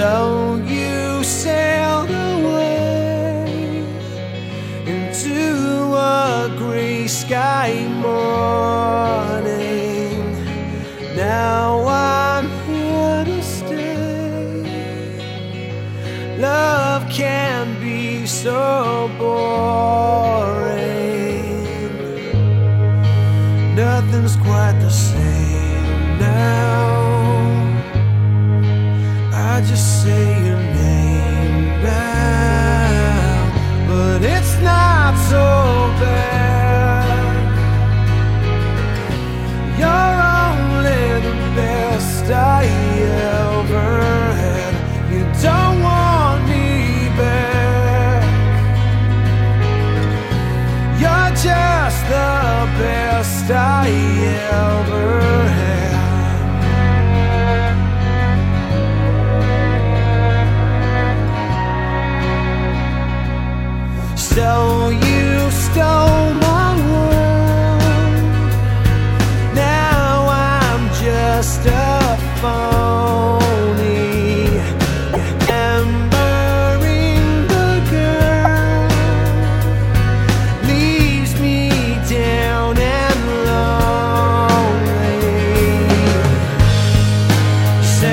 So you sailed away into a gray sky morning. Now I'm here to stay. Love can be so boring. I ever had. So you stole my world. Now I'm just a phony.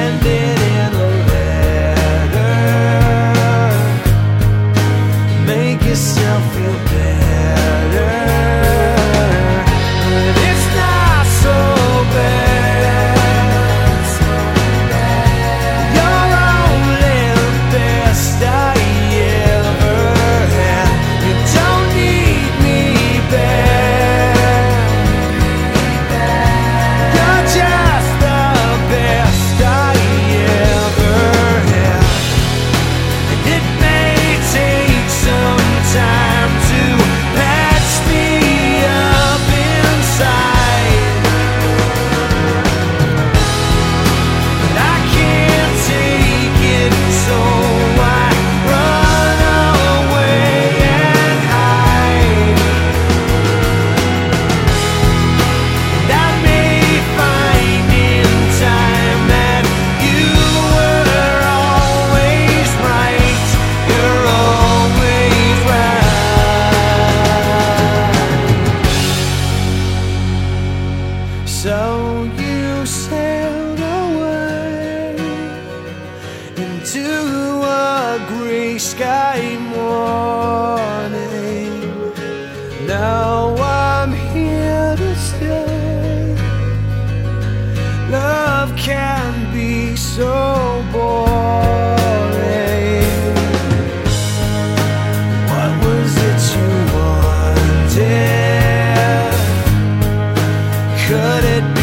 grande. to a gray sky morning. Now I'm here to stay. Love can be so boring. What was it you wanted? Could it